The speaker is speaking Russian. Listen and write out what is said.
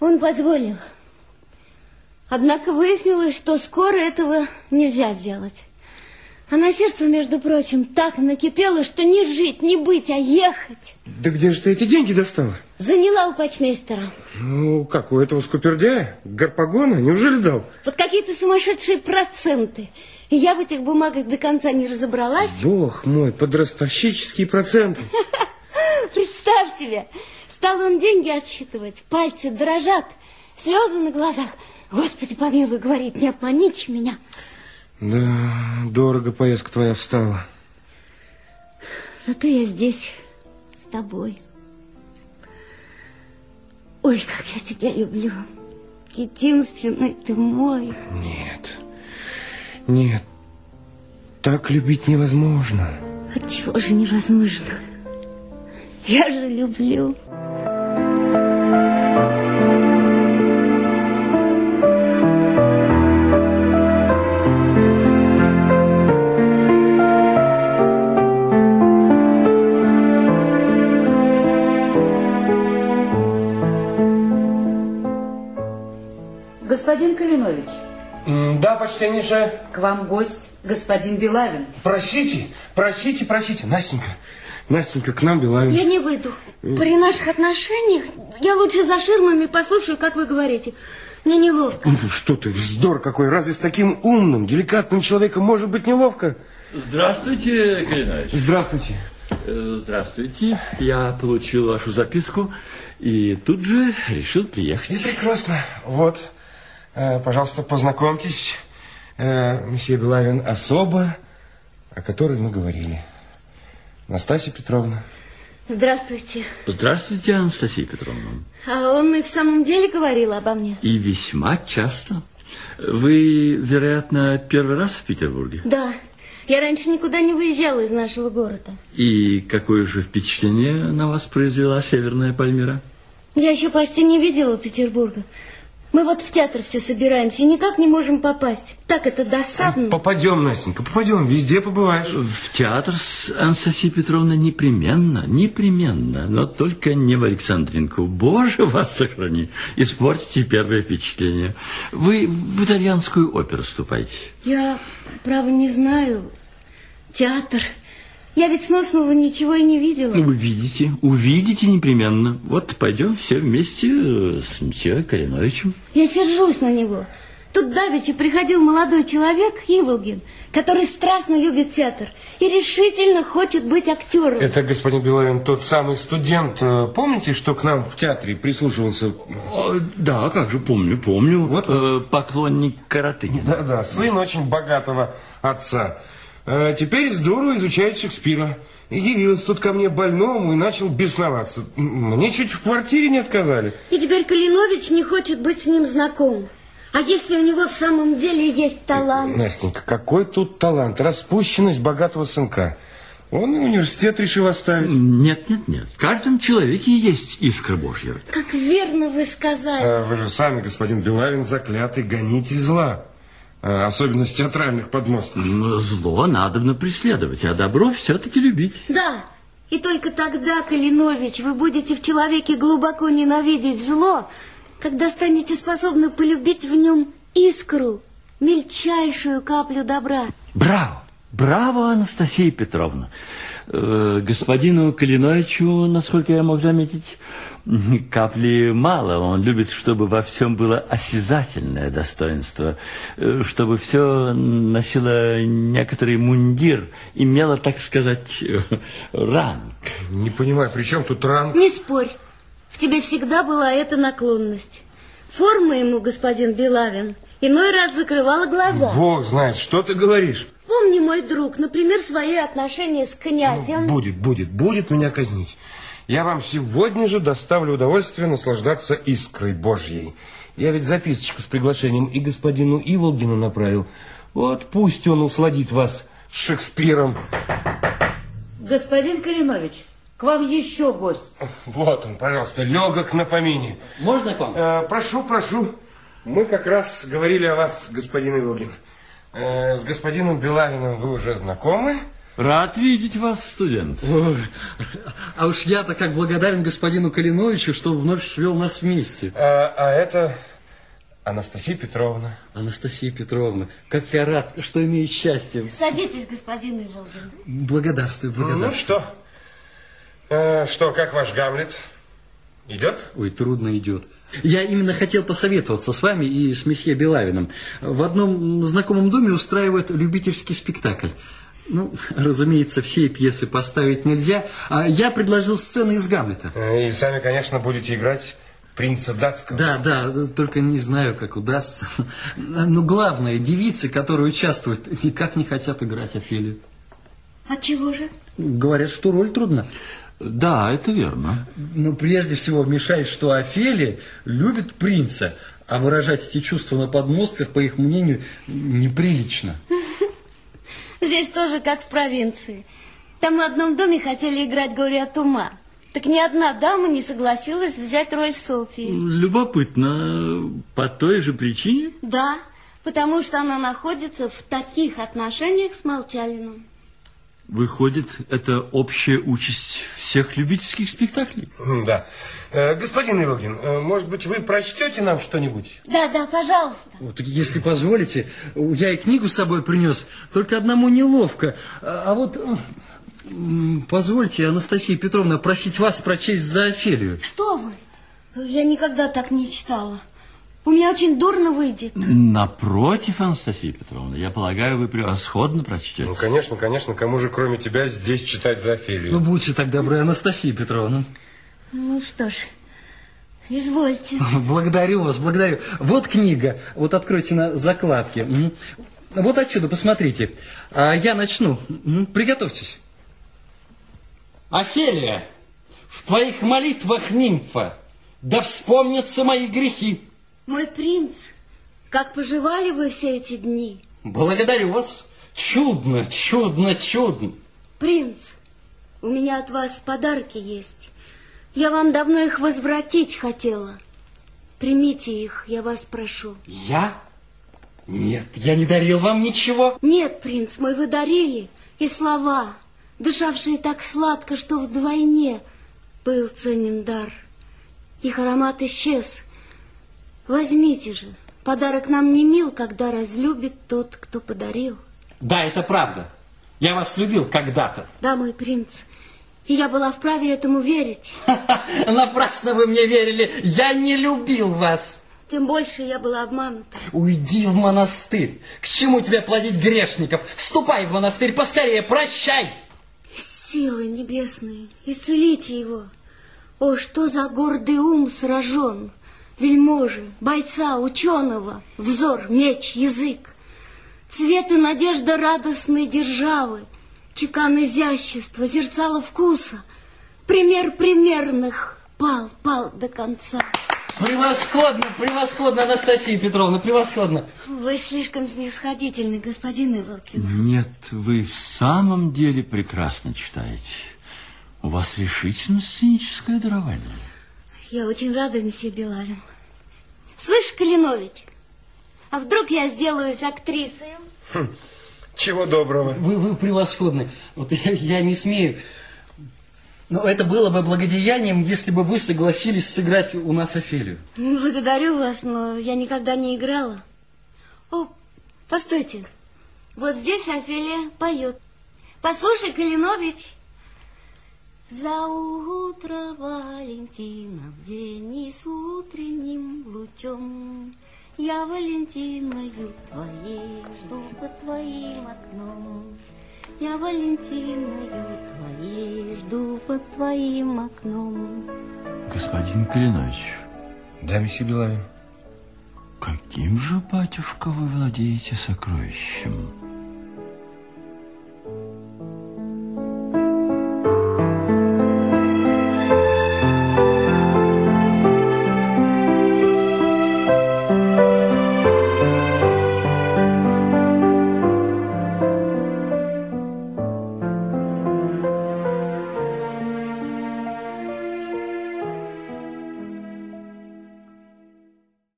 Он позволил. Однако выяснилось, что скоро этого нельзя сделать. А на сердце, между прочим, так накипело, что не жить, не быть, а ехать. Да где же ты эти деньги достала? Заняла у патчмейстера. Ну, как, у этого скупердяя? Гарпагона? Неужели дал? Вот какие-то сумасшедшие проценты. Я в этих бумагах до конца не разобралась. Бог мой, подростовщические проценты. Представь себе, стал он деньги отсчитывать, пальцы дрожат, слезы на глазах. Господи, помилуй, говорит, не обманите меня. Да, дорого поездка твоя встала. Зато я здесь с тобой. Ой, как я тебя люблю. Единственный ты мой. Нет, нет, так любить невозможно. Отчего же невозможно? Я же люблю. Господин Калинович, Да, почтеннейшая. к вам гость, господин Белавин. Просите, просите, просите. Настенька, Настенька, к нам Белавин. Я не выйду. При наших отношениях я лучше за ширмами послушаю, как вы говорите. Мне неловко. Ну что ты, вздор какой. Разве с таким умным, деликатным человеком может быть неловко? Здравствуйте, Калинович. Здравствуйте. Э, Здравствуйте. Я получил вашу записку и тут же решил И приехать. прекрасно. Вот, пожалуйста, познакомьтесь. Э, месье Белавин особо, о которой мы говорили. Настасья Петровна. Здравствуйте. Здравствуйте, Анастасия Петровна. А он и в самом деле говорил обо мне? И весьма часто. Вы, вероятно, первый раз в Петербурге? Да. Я раньше никуда не выезжала из нашего города. И какое же впечатление на вас произвела Северная Пальмира? Я еще почти не видела Петербурга. Мы вот в театр все собираемся и никак не можем попасть. Так это досадно. Попадем, Настенька, попадем. Везде побываешь. В театр с Анастасией Петровной непременно, непременно, но только не в Александринку. Боже, вас сохрани, испортите первое впечатление. Вы в итальянскую оперу ступайте. Я, право, не знаю. Театр. Я ведь сносного ничего и не видела. Увидите, увидите непременно. Вот пойдем все вместе э, с мсье Калиновичем. Я сержусь на него. Тут давеча приходил молодой человек, Иволгин, который страстно любит театр и решительно хочет быть актером. Это, господин Белавин, тот самый студент, э, помните, что к нам в театре прислушивался? О, да, как же, помню, помню. Вот. Э, поклонник Каратынина. Да-да, сын очень богатого отца. Э, Теперь с дуру изучает Шекспира. И Явился тут ко мне больному и начал бесноваться. Мне чуть в квартире не отказали. И теперь Калинович не хочет быть с ним знаком. А если у него в самом деле есть талант? Настенька, какой тут талант? Распущенность богатого сынка. Он и университет решил оставить. Нет, нет, нет. В каждом человеке есть искра Божья. Как верно вы сказали. А Вы же сами, господин Белавин, заклятый гонитель зла. А, Особенно с театральных подмостков. Но Зло надобно преследовать, а добро все-таки любить. Да, и только тогда, Калинович, вы будете в человеке глубоко ненавидеть зло, когда станете способны полюбить в нем искру, мельчайшую каплю добра. Браво! Браво, Анастасия Петровна! Э, господину Калиновичу, насколько я мог заметить, капли мало. Он любит, чтобы во всем было осязательное достоинство, э, чтобы все носило некоторый мундир, имело, так сказать, ранг. Не понимаю, при чем тут ранг? Не спорь, в тебе всегда была эта наклонность. Форма ему, господин Белавин, иной раз закрывала глаза. Бог знает, что ты говоришь. Помни, мой друг, например, свои отношения с князем. Будет, будет, будет меня казнить. Я вам сегодня же доставлю удовольствие наслаждаться искрой Божьей. Я ведь записочку с приглашением и господину Иволгину направил. Вот пусть он усладит вас Шекспиром. Господин Калинович, к вам еще гость. Вот он, пожалуйста, легок на помине. Можно к вам? Э, прошу, прошу. Мы как раз говорили о вас, господин Иволгин. Э, с господином Белавиным вы уже знакомы. Рад видеть вас, студент. Ой, а уж я-то как благодарен господину Калиновичу, что вновь свел нас вместе. А, а это Анастасия Петровна. Анастасия Петровна, как я рад, что имею счастье. Садитесь, господин Иволгин. Благодарствую, Ну благодарствую. что? Э, что, как ваш Гамлет? Идет? Ой, трудно идет. Я именно хотел посоветоваться с вами и с месье Белавиным. В одном знакомом доме устраивают любительский спектакль. Ну, разумеется, все пьесы поставить нельзя, а я предложил сцены из Гамлета. Э, И сами, конечно, будете играть принца датского. Да, да, только не знаю, как удастся. Но главное, девицы, которые участвуют, никак не хотят играть Офелию. А чего же? Говорят, что роль трудна. Да, это верно. Но прежде всего мешает, что Офелия любит принца, а выражать эти чувства на подмостках, по их мнению, неприлично. Здесь тоже как в провинции. Там в одном доме хотели играть горе от ума. Так ни одна дама не согласилась взять роль Софии. Любопытно, по той же причине? Да, потому что она находится в таких отношениях с Молчалиным. Выходит, это общая участь всех любительских спектаклей? Да. Э, господин Иволгин, э, может быть, вы прочтете нам что-нибудь? Да, да, пожалуйста. Вот, если позволите, я и книгу с собой принес, только одному неловко. А а вот позвольте, Анастасия Петровна, просить вас прочесть за Офелию. Что вы? Я никогда так не читала. У меня очень дурно выйдет. Напротив, Анастасия Петровна, я полагаю, вы превосходно прочтете. Ну, конечно, конечно. Кому же, кроме тебя, здесь читать за Офелию? Ну, будьте так добры, Анастасия Петровна. Ну что ж, извольте. Благодарю вас, благодарю. Вот книга, вот откройте на закладке. Вот отсюда, посмотрите. А я начну. Приготовьтесь. Офелия, в твоих молитвах нимфа, да вспомнятся мои грехи. Мой принц, как поживали вы все эти дни? Благодарю вас. Чудно, чудно, чудно. Принц, у меня от вас подарки есть. Я вам давно их возвратить хотела. Примите их, я вас прошу. Я? Нет, я не дарил вам ничего. Нет, принц мой, вы дарили. И слова, дышавшие так сладко, что вдвойне был ценен дар. Их аромат исчез. Возьмите же. Подарок нам не мил, когда разлюбит тот, кто подарил. Да, это правда. Я вас любил когда-то. Да, мой принц, и я была вправе этому верить. Напрасно вы мне верили. Я не любил вас. Тем больше я была обманута. Уйди в монастырь. К чему тебе плодить грешников? Вступай в монастырь поскорее, прощай. Силы небесные, исцелите его. О, что за гордый ум сражен! Вельможи, бойца, ученого, взор, меч, язык. Цвет и надежда радостной державы, чекан изящества, зерцало вкуса. Пример примерных пал, пал до конца. Превосходно, превосходно, Анастасия Петровна, превосходно. Вы слишком снисходительны, господин Иволкин. Нет, вы в самом деле прекрасно читаете. У вас решительно сценическое дарование. Я очень рада, месье Белавин. Слышь, Калинович, а вдруг я сделаюсь актрисой? Чего доброго. Вы, вы превосходны. Вот я, я не смею. Но это было бы благодеянием, если бы вы согласились сыграть у нас Офелию. Благодарю вас, но я никогда не играла. О, постойте. Вот здесь Офелия поет. Послушай, Калинович. За утро Валентина в день и с утренним лучом Я Валентиною твоей жду под твоим окном Я Валентиною твоей жду под твоим окном Господин Калинович, Да, месье Белавин. каким же, батюшка, вы владеете сокровищем?